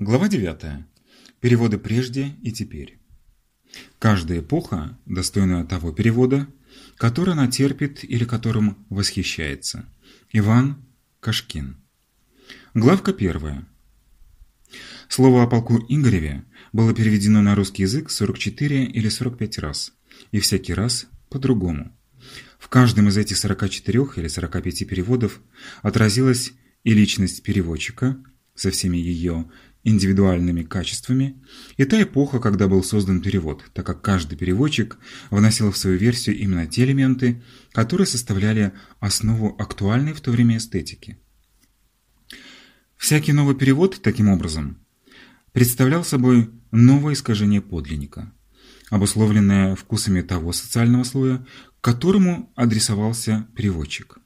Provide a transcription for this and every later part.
Глава 9. Переводы прежде и теперь. Каждая эпоха достойна того перевода, который она терпит или которым восхищается. Иван Кашкин. Главка первая. Слово о полку Игореве было переведено на русский язык 44 или 45 раз, и всякий раз по-другому. В каждом из этих 44 или 45 переводов отразилась и личность переводчика со всеми ее индивидуальными качествами, и та эпоха, когда был создан перевод, так как каждый переводчик вносил в свою версию именно те элементы, которые составляли основу актуальной в то время эстетики. Всякий новый перевод, таким образом, представлял собой новое искажение подлинника, обусловленное вкусами того социального слоя, к которому адресовался переводчик.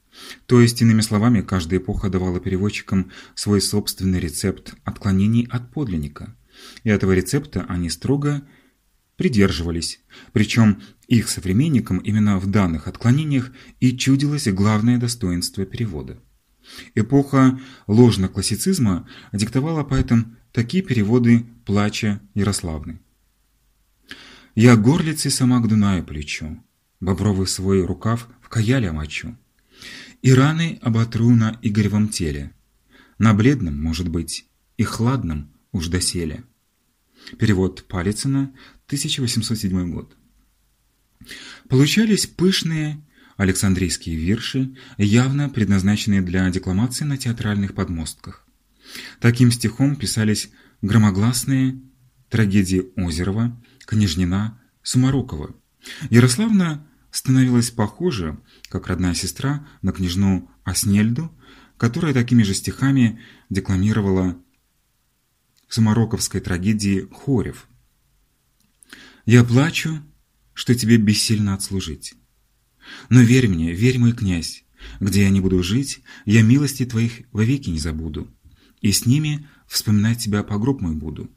То есть, иными словами, каждая эпоха давала переводчикам свой собственный рецепт отклонений от подлинника. И этого рецепта они строго придерживались. Причем их современникам именно в данных отклонениях и чудилось главное достоинство перевода. Эпоха ложноклассицизма диктовала поэтому такие переводы плача Ярославны. «Я горлицей сама к Дунаю полечу, бобровый свой рукав в каяле мочу, и раны оботру на Игоревом теле, на бледном, может быть, и хладном уж доселе». Перевод Палицына, 1807 год. Получались пышные Александрийские вирши, явно предназначенные для декламации на театральных подмостках. Таким стихом писались громогласные трагедии Озерова, Княжнина, Сумарокова. Ярославна становилась похожа, как родная сестра, на княжну Аснельду, которая такими же стихами декламировала в сумароковской трагедии «Хорев». «Я плачу, что тебе бессильно отслужить». Но верь мне, верь, мой князь, где я не буду жить, я милости твоих вовеки не забуду, и с ними вспоминать тебя по гроб мой буду.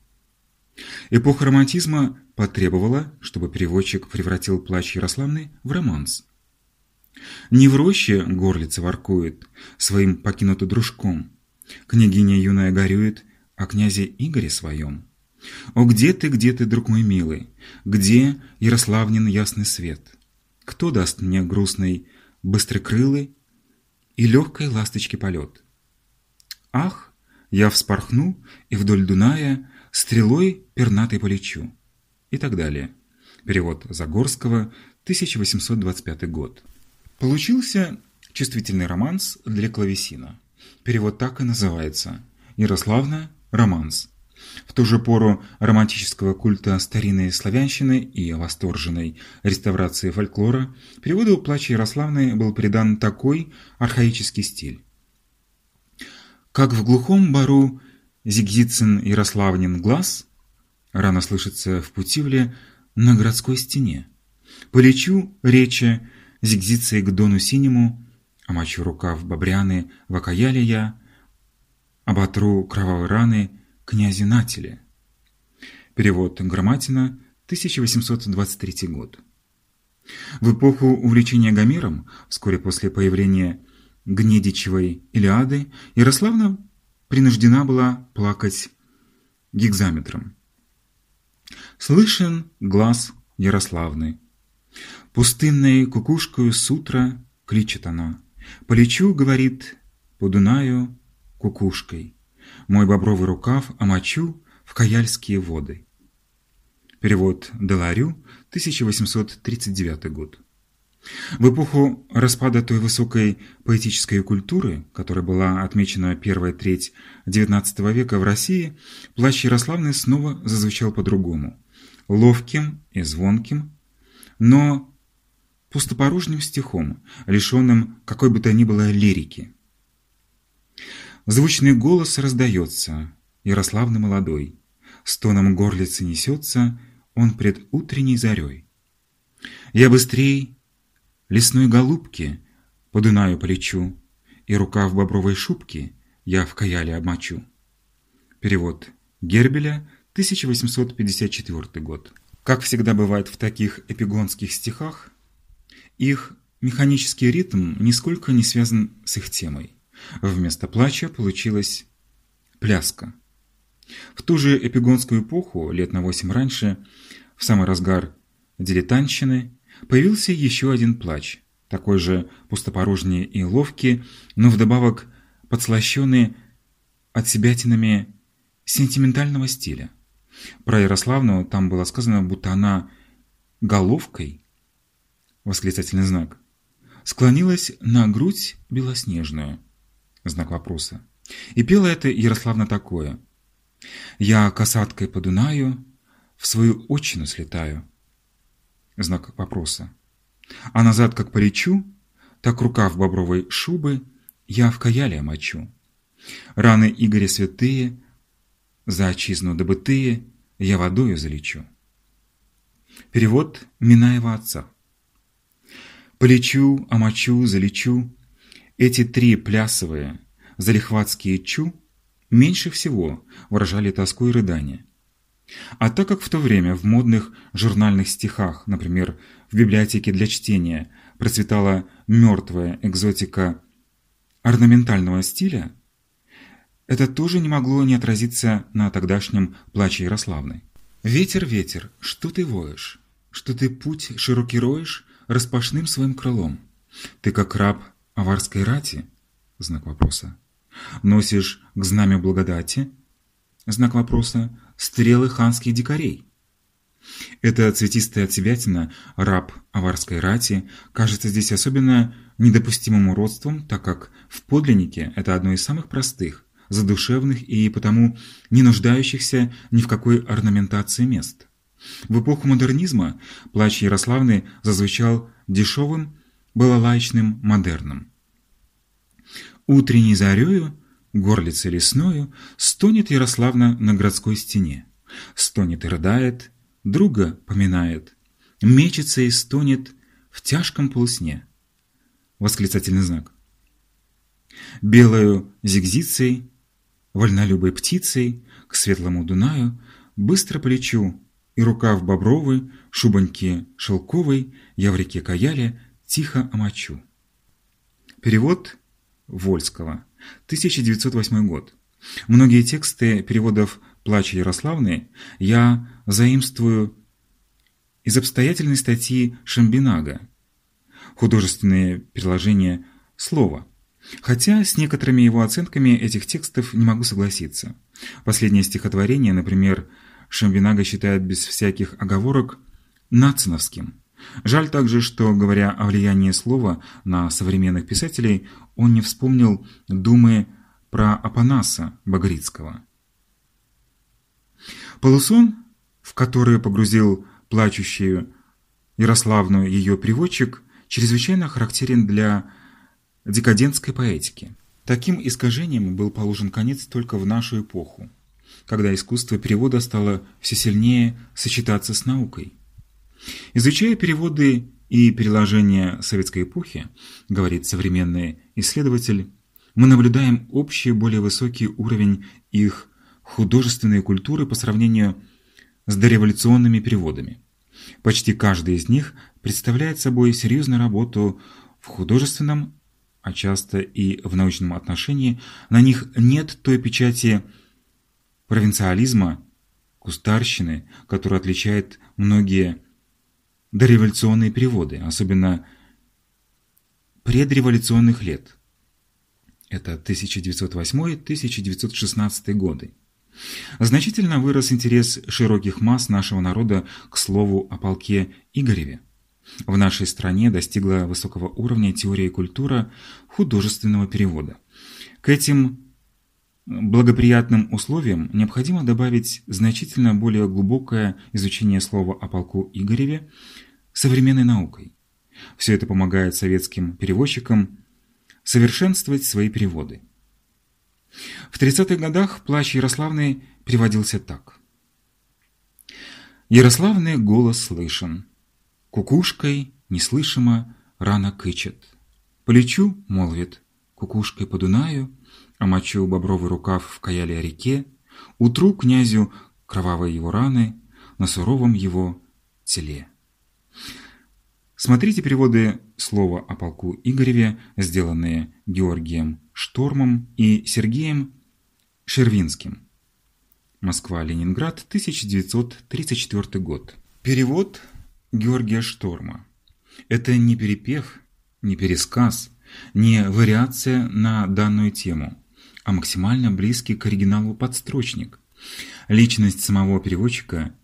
Эпоха романтизма потребовала, чтобы переводчик превратил плач Ярославны в романс. Не в роще горлица воркует своим покинутым дружком, княгиня юная горюет о князе Игоре своем. О, где ты, где ты, друг мой милый, где Ярославнин ясный свет? Кто даст мне грустный, быстрокрылый и легкой ласточки полет? Ах, я вспорхну и вдоль Дуная стрелой пернатой полечу. И так далее. Перевод Загорского, 1825 год. Получился чувствительный романс для клавесина. Перевод так и называется. Ярославна «Романс». В ту же пору романтического культа старинной славянщины и восторженной реставрации фольклора переводу «Плача Ярославны» был придан такой архаический стиль. Как в глухом бару Зигзицин Ярославнин глаз рано слышится в Путивле на городской стене. Полечу речи Зигзицей к дону синему, омочу рукав бобряны в окаяле я, оботру кровавые раны князе Нателе. Перевод Громатина, 1823 год. В эпоху увлечения Гомером, вскоре после появления Гнедичевой Илиады, Ярославна принуждена была плакать гигзаметром. Слышен глаз Ярославны. Пустынной кукушкою с утра кличет она. Полечу, говорит, по Дунаю кукушкой мой бобровый рукав омочу в Каяльские воды. Перевод Деларю, 1839 год. В эпоху распада той высокой поэтической культуры, которая была отмечена первая треть XIX века в России, плач Ярославны снова зазвучал по-другому. Ловким и звонким, но пустопорожним стихом, лишенным какой бы то ни было лирики. Звучный голос раздается, Ярославный молодой, С тоном горлицы несется Он пред утренней зарей. Я быстрей лесной голубки По полечу, И рука в бобровой шубке Я в каяле обмочу. Перевод Гербеля, 1854 год. Как всегда бывает в таких эпигонских стихах, их механический ритм нисколько не связан с их темой. Вместо плача получилась пляска. В ту же эпигонскую эпоху, лет на восемь раньше, в самый разгар дилетантщины, появился еще один плач, такой же пустопорожний и ловкий, но вдобавок подслащенный отсебятинами сентиментального стиля. Про Ярославну там было сказано, будто она головкой, восклицательный знак, склонилась на грудь белоснежную, знак вопроса. И пела это Ярославна такое. «Я касаткой по Дунаю в свою отчину слетаю». Знак вопроса. А назад, как полечу, так рукав бобровой шубы я в каяле мочу. Раны Игоря святые, за отчизну добытые я водою залечу. Перевод Минаева отца. Полечу, омочу, залечу. Эти три плясовые, залихватские чу меньше всего выражали тоску и рыдание. А так как в то время в модных журнальных стихах, например, в библиотеке для чтения, процветала мертвая экзотика орнаментального стиля, это тоже не могло не отразиться на тогдашнем плаче Ярославны. «Ветер, ветер, что ты воешь? Что ты путь широкий роешь распашным своим крылом? Ты как раб аварской рати?» Знак вопроса. «Носишь к знамя благодати?» Знак вопроса. «Стрелы ханских дикарей?» Эта цветистая отсебятина, раб аварской рати, кажется здесь особенно недопустимым уродством, так как в подлиннике это одно из самых простых, задушевных и потому не нуждающихся ни в какой орнаментации мест. В эпоху модернизма плач Ярославны зазвучал дешевым, балалайчным модерном. Утренней зарею, горлицей лесною, стонет Ярославна на городской стене. Стонет и рыдает, друга поминает, мечется и стонет в тяжком полусне. Восклицательный знак. Белою зигзицей вольнолюбой птицей к светлому Дунаю быстро полечу, и рукав бобровый, шубоньки шелковой, я в реке Каяле тихо омочу. Перевод Вольского, 1908 год. Многие тексты переводов «Плача Ярославны» я заимствую из обстоятельной статьи Шамбинага, художественные переложения слова – Хотя с некоторыми его оценками этих текстов не могу согласиться. Последнее стихотворение, например, Шамбинага считает без всяких оговорок нациновским. Жаль также, что, говоря о влиянии слова на современных писателей, он не вспомнил думы про Апанаса Багрицкого. Полусон, в который погрузил плачущую Ярославну ее приводчик, чрезвычайно характерен для декадентской поэтики. Таким искажением был положен конец только в нашу эпоху, когда искусство перевода стало все сильнее сочетаться с наукой. Изучая переводы и переложения советской эпохи, говорит современный исследователь, мы наблюдаем общий более высокий уровень их художественной культуры по сравнению с дореволюционными переводами. Почти каждый из них представляет собой серьезную работу в художественном а часто и в научном отношении, на них нет той печати провинциализма, кустарщины, которая отличает многие дореволюционные переводы, особенно предреволюционных лет. Это 1908-1916 годы. Значительно вырос интерес широких масс нашего народа к слову о полке Игореве. В нашей стране достигла высокого уровня теория и культура художественного перевода. К этим благоприятным условиям необходимо добавить значительно более глубокое изучение слова о полку Игореве современной наукой. Все это помогает советским переводчикам совершенствовать свои переводы. В 30-х годах плач Ярославны переводился так. Ярославный голос слышен, Кукушкой неслышимо рано кычет. Полечу, молвит, кукушкой по Дунаю, омочу бобровый рукав в каяле реке, утру князю кровавые его раны на суровом его теле. Смотрите переводы слова о полку Игореве, сделанные Георгием Штормом и Сергеем Шервинским. Москва-Ленинград, 1934 год. Перевод Георгия Шторма. Это не перепев, не пересказ, не вариация на данную тему, а максимально близкий к оригиналу подстрочник. Личность самого переводчика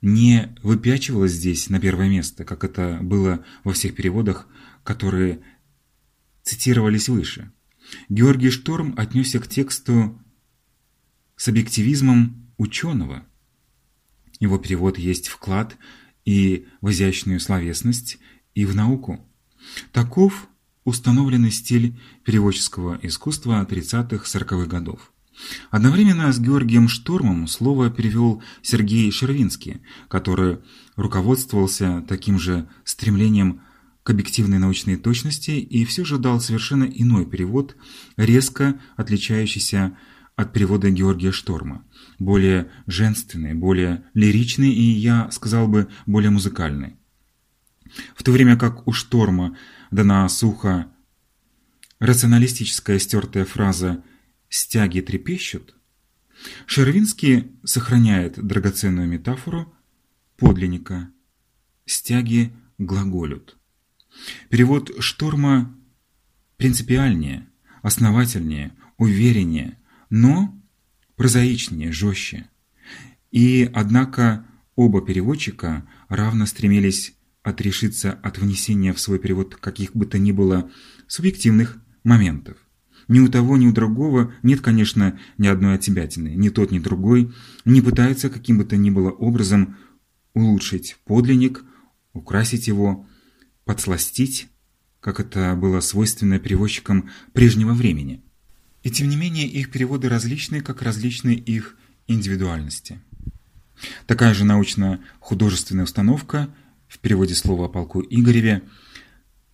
не выпячивалась здесь на первое место, как это было во всех переводах, которые цитировались выше. Георгий Шторм отнесся к тексту с объективизмом ученого. Его перевод есть вклад и в изящную словесность, и в науку. Таков установленный стиль переводческого искусства 30-40-х годов. Одновременно с Георгием Штормом слово перевел Сергей Шервинский, который руководствовался таким же стремлением к объективной научной точности и все же дал совершенно иной перевод, резко отличающийся от перевода Георгия Шторма, более женственный, более лиричный и, я сказал бы, более музыкальный. В то время как у Шторма дана сухо рационалистическая стертая фраза «стяги трепещут», Шервинский сохраняет драгоценную метафору подлинника «стяги глаголют». Перевод Шторма принципиальнее, основательнее, увереннее, но прозаичнее, жестче. И, однако, оба переводчика равно стремились отрешиться от внесения в свой перевод каких бы то ни было субъективных моментов. Ни у того, ни у другого нет, конечно, ни одной отсебятины. Ни тот, ни другой не пытаются каким бы то ни было образом улучшить подлинник, украсить его, подсластить, как это было свойственно переводчикам прежнего времени. И тем не менее их переводы различны, как различны их индивидуальности. Такая же научно-художественная установка в переводе слова о полку Игореве,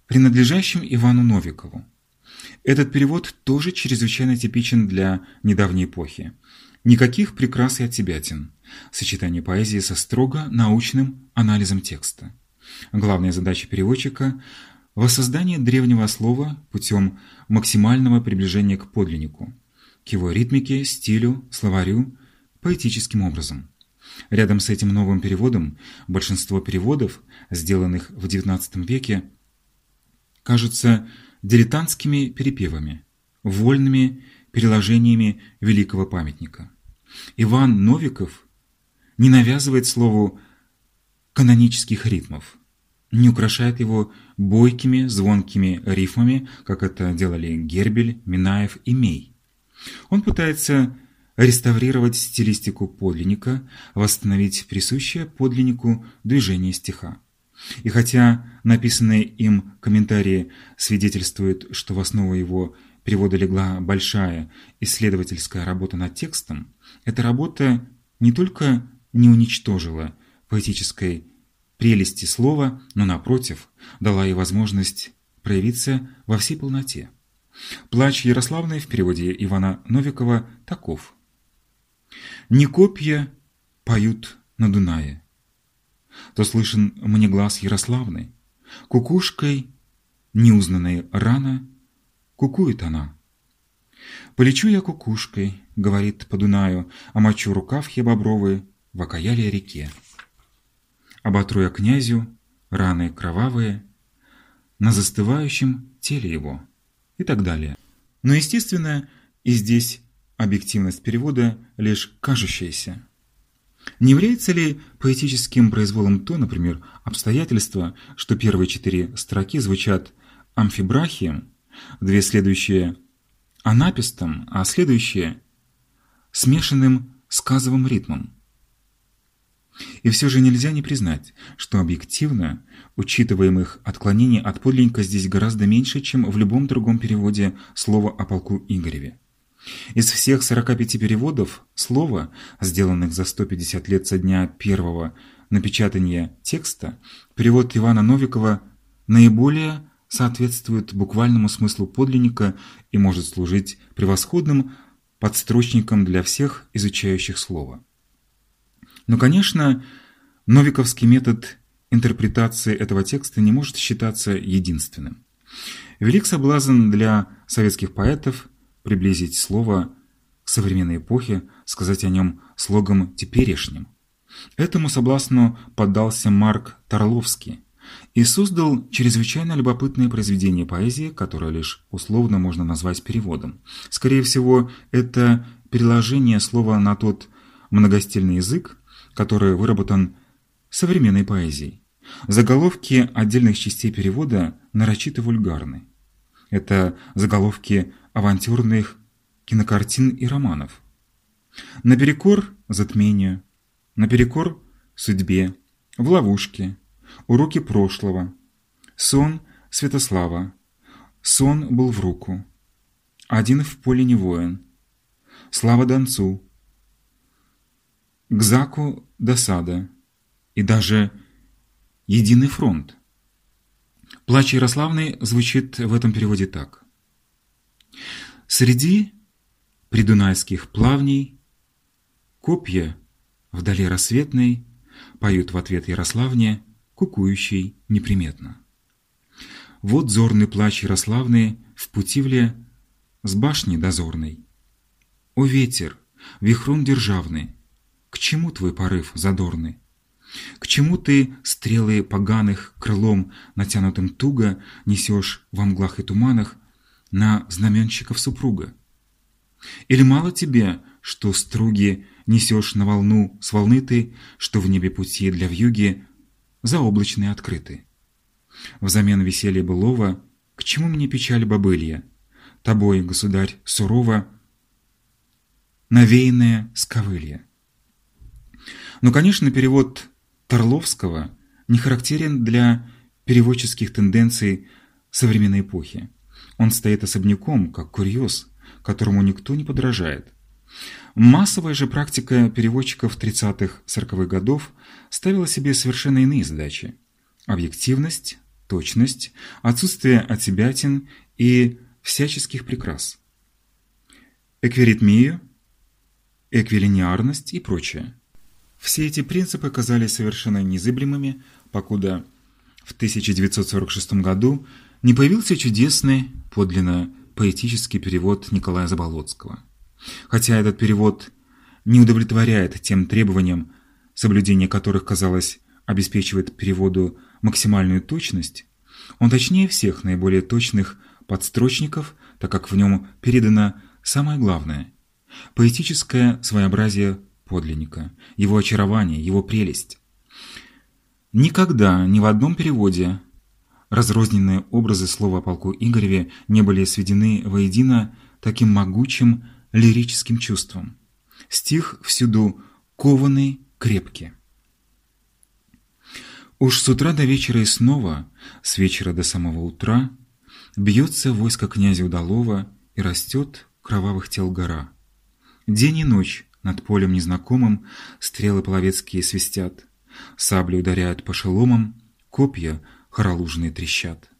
принадлежащем Ивану Новикову. Этот перевод тоже чрезвычайно типичен для недавней эпохи. Никаких прикрас и отсебятин. Сочетание поэзии со строго научным анализом текста. Главная задача переводчика – воссоздание древнего слова путем максимального приближения к подлиннику, к его ритмике, стилю, словарю, поэтическим образом. Рядом с этим новым переводом большинство переводов, сделанных в XIX веке, кажутся дилетантскими перепевами, вольными переложениями великого памятника. Иван Новиков не навязывает слову канонических ритмов, не украшает его бойкими, звонкими рифмами, как это делали Гербель, Минаев и Мей. Он пытается реставрировать стилистику подлинника, восстановить присущее подлиннику движение стиха. И хотя написанные им комментарии свидетельствуют, что в основу его перевода легла большая исследовательская работа над текстом, эта работа не только не уничтожила поэтической прелести слова, но, напротив, дала ей возможность проявиться во всей полноте. Плач Ярославны в переводе Ивана Новикова таков – не копья поют на Дунае. То слышен мне глаз Ярославны, Кукушкой, неузнанной рано, кукует она. Полечу я кукушкой, говорит по Дунаю, а мочу рукав я бобровый в окаяле реке. Оботру я князю раны кровавые на застывающем теле его и так далее. Но, естественно, и здесь объективность перевода лишь кажущаяся. Не является ли поэтическим произволом то, например, обстоятельство, что первые четыре строки звучат амфибрахием, две следующие – анапистом, а следующие – смешанным сказовым ритмом? И все же нельзя не признать, что объективно учитываемых отклонений от подлинника здесь гораздо меньше, чем в любом другом переводе слова о полку Игореве. Из всех 45 переводов слова, сделанных за 150 лет со дня первого напечатания текста, перевод Ивана Новикова наиболее соответствует буквальному смыслу подлинника и может служить превосходным подстрочником для всех изучающих слово. Но, конечно, новиковский метод интерпретации этого текста не может считаться единственным. Велик соблазн для советских поэтов приблизить слово к современной эпохе, сказать о нем слогом теперешним. Этому соблазну поддался Марк Торловский и создал чрезвычайно любопытное произведение поэзии, которое лишь условно можно назвать переводом. Скорее всего, это переложение слова на тот многостильный язык, который выработан современной поэзией. Заголовки отдельных частей перевода нарочито вульгарны. Это заголовки авантюрных кинокартин и романов. Наперекор затмению, наперекор судьбе, в ловушке, уроки прошлого, сон Святослава, сон был в руку, один в поле не воин, слава Донцу, к Заку досада и даже единый фронт. Плач Ярославны звучит в этом переводе так. Среди придунайских плавней копья вдали рассветной поют в ответ Ярославне, кукующей неприметно. Вот зорный плач Ярославны в путивле с башни дозорной. О ветер, вихрун державный, к чему твой порыв задорный? К чему ты стрелы поганых крылом, натянутым туго, несешь во мглах и туманах на знаменщиков супруга? Или мало тебе, что струги несешь на волну с волны ты, что в небе пути для вьюги заоблачные открыты? Взамен веселья былого, к чему мне печаль бобылья? Тобой, государь, сурово, навеянное сковылье. Но, конечно, перевод Торловского не характерен для переводческих тенденций современной эпохи. Он стоит особняком, как курьез, которому никто не подражает. Массовая же практика переводчиков 30-40-х годов ставила себе совершенно иные задачи. Объективность, точность, отсутствие отсебятин и всяческих прикрас. Эквиритмию, эквилинеарность и прочее. Все эти принципы казались совершенно незыблемыми, покуда в 1946 году не появился чудесный, подлинно поэтический перевод Николая Заболоцкого. Хотя этот перевод не удовлетворяет тем требованиям, соблюдение которых, казалось, обеспечивает переводу максимальную точность, он точнее всех наиболее точных подстрочников, так как в нем передано самое главное – поэтическое своеобразие подлинника, его очарование, его прелесть. Никогда ни в одном переводе разрозненные образы слова о полку Игореве не были сведены воедино таким могучим лирическим чувством. Стих всюду кованый, крепкий. Уж с утра до вечера и снова, с вечера до самого утра, бьется войско князя Удалова и растет кровавых тел гора. День и ночь над полем незнакомым стрелы половецкие свистят, сабли ударяют по шеломам, копья хоролужные трещат.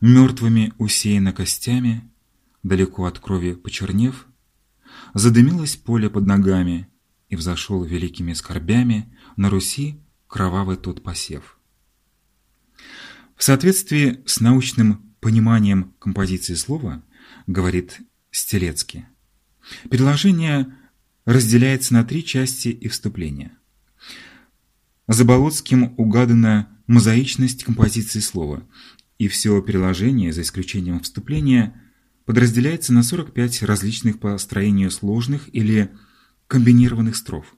Мертвыми усеяно костями, далеко от крови почернев, задымилось поле под ногами, и взошел великими скорбями на Руси кровавый тот посев. В соответствии с научным пониманием композиции слова, говорит Стелецкий, предложение разделяется на три части и вступления. Заболоцким угадана мозаичность композиции слова, и все переложение, за исключением вступления, подразделяется на 45 различных по строению сложных или комбинированных строф.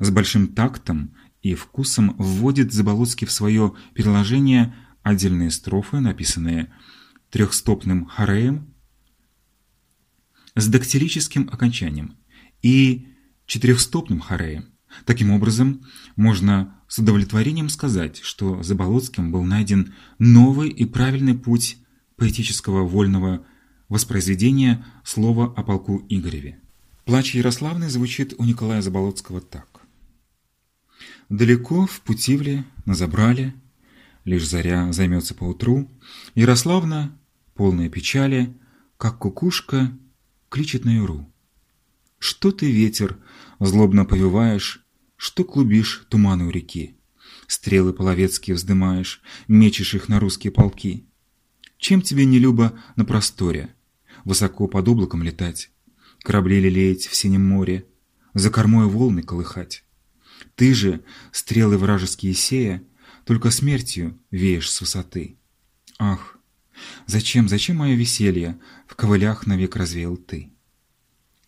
С большим тактом и вкусом вводит Заболоцкий в свое переложение отдельные строфы, написанные трехстопным хореем с дактилическим окончанием, и четырехстопным хореем. Таким образом, можно с удовлетворением сказать, что за Болоцким был найден новый и правильный путь поэтического вольного воспроизведения слова о полку Игореве. Плач Ярославны звучит у Николая Заболоцкого так. Далеко в Путивле, на Забрале, лишь заря займется поутру, Ярославна, полная печали, как кукушка, кличет на юру. Что ты, ветер, злобно повиваешь, Что клубишь туманы у реки? Стрелы половецкие вздымаешь, Мечешь их на русские полки. Чем тебе не любо на просторе, Высоко под облаком летать, Корабли лелеять в синем море, за кормой волны колыхать. Ты же, стрелы вражеские сея, только смертью веешь с высоты. Ах, зачем, зачем мое веселье в ковылях навек развеял ты?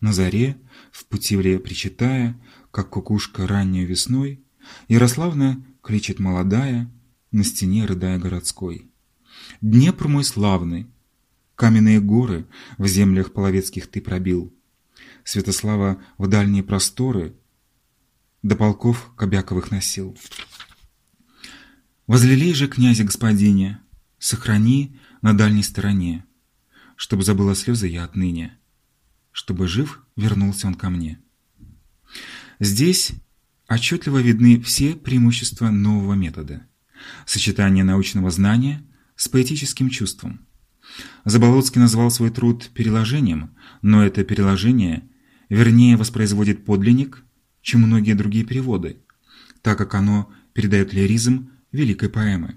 На заре, в путивле причитая, как кукушка раннюю весной, Ярославна кличет молодая, на стене рыдая городской. Днепр мой славный, каменные горы в землях половецких ты пробил, Святослава в дальние просторы до полков Кобяковых носил. Возлелей же, князя господине, сохрани на дальней стороне, чтобы забыла слезы я отныне, чтобы жив вернулся он ко мне. Здесь отчетливо видны все преимущества нового метода. Сочетание научного знания с поэтическим чувством. Заболоцкий назвал свой труд переложением, но это переложение вернее воспроизводит подлинник, чем многие другие переводы, так как оно передает лиризм великой поэмы.